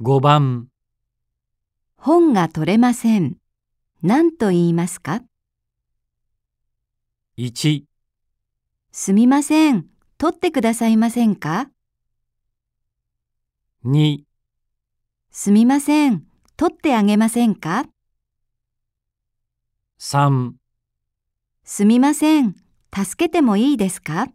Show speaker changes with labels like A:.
A: 5番
B: 本が取れません。何と言いますか
A: ？1
B: すみません。取ってくださいませんか
A: ？2
B: すみません。取ってあげませんか
A: ？3
B: すみません。助けてもいいですか？